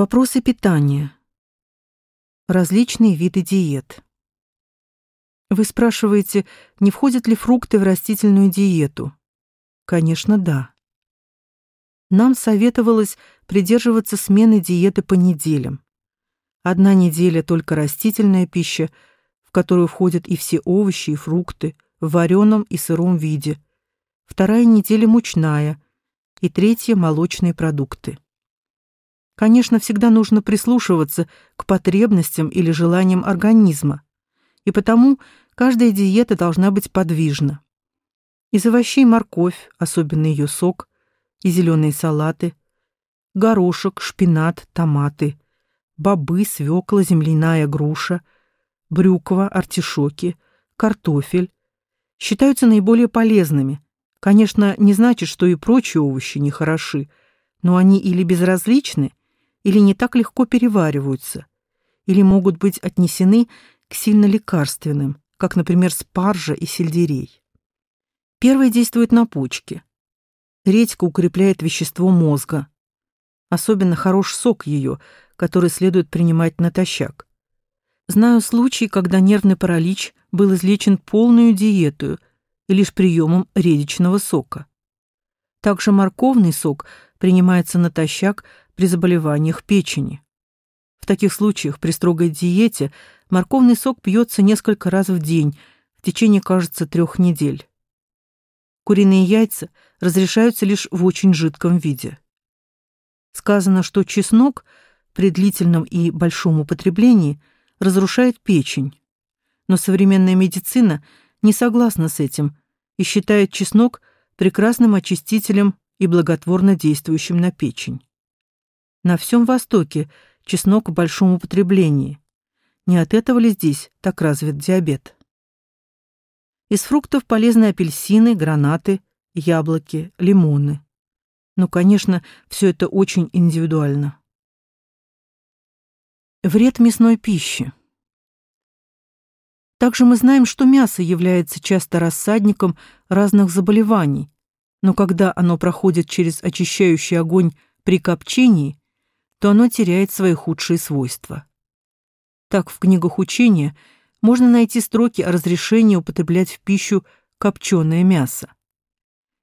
Вопросы питания. Различные виды диет. Вы спрашиваете, не входят ли фрукты в растительную диету? Конечно, да. Нам советовалось придерживаться смены диеты по неделям. Одна неделя только растительная пища, в которую входят и все овощи и фрукты в вареном и сыром виде. Вторая неделя мучная и третья молочные продукты. Конечно, всегда нужно прислушиваться к потребностям или желаниям организма, и потому каждая диета должна быть подвижна. Из овощей морковь, особенно ее сок, и зеленые салаты, горошек, шпинат, томаты, бобы, свекла, земляная груша, брюква, артишоки, картофель считаются наиболее полезными. Конечно, не значит, что и прочие овощи не хороши, но они или безразличны, или не так легко перевариваются, или могут быть отнесены к сильно лекарственным, как, например, спаржа и сельдерей. Первое действует на почки. Редька укрепляет вещество мозга. Особенно хорош сок ее, который следует принимать натощак. Знаю случаи, когда нервный паралич был излечен полную диетою и лишь приемом редичного сока. Также морковный сок принимается натощак при заболеваниях печени. В таких случаях при строгой диете морковный сок пьется несколько раз в день в течение, кажется, трех недель. Куриные яйца разрешаются лишь в очень жидком виде. Сказано, что чеснок при длительном и большом употреблении разрушает печень. Но современная медицина не согласна с этим и считает чеснок прекрасным очистителем и благотворно действующим на печень. На всем Востоке чеснок в большом употреблении. Не от этого ли здесь так развит диабет? Из фруктов полезны апельсины, гранаты, яблоки, лимоны. Ну, конечно, все это очень индивидуально. Вред мясной пищи. Также мы знаем, что мясо является часто рассадником разных заболеваний, но когда оно проходит через очищающий огонь при копчении, то оно теряет свои худшие свойства. Так в книгах учения можно найти строки о разрешении употреблять в пищу копченое мясо.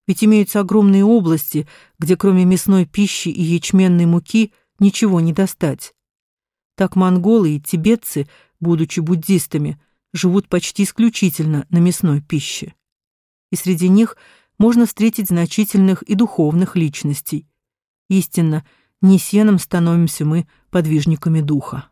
Ведь имеются огромные области, где кроме мясной пищи и ячменной муки ничего не достать. Так монголы и тибетцы, будучи буддистами, живут почти исключительно на мясной пище. И среди них можно встретить значительных и духовных личностей. Истинно, не сеном становимся мы подвижниками духа.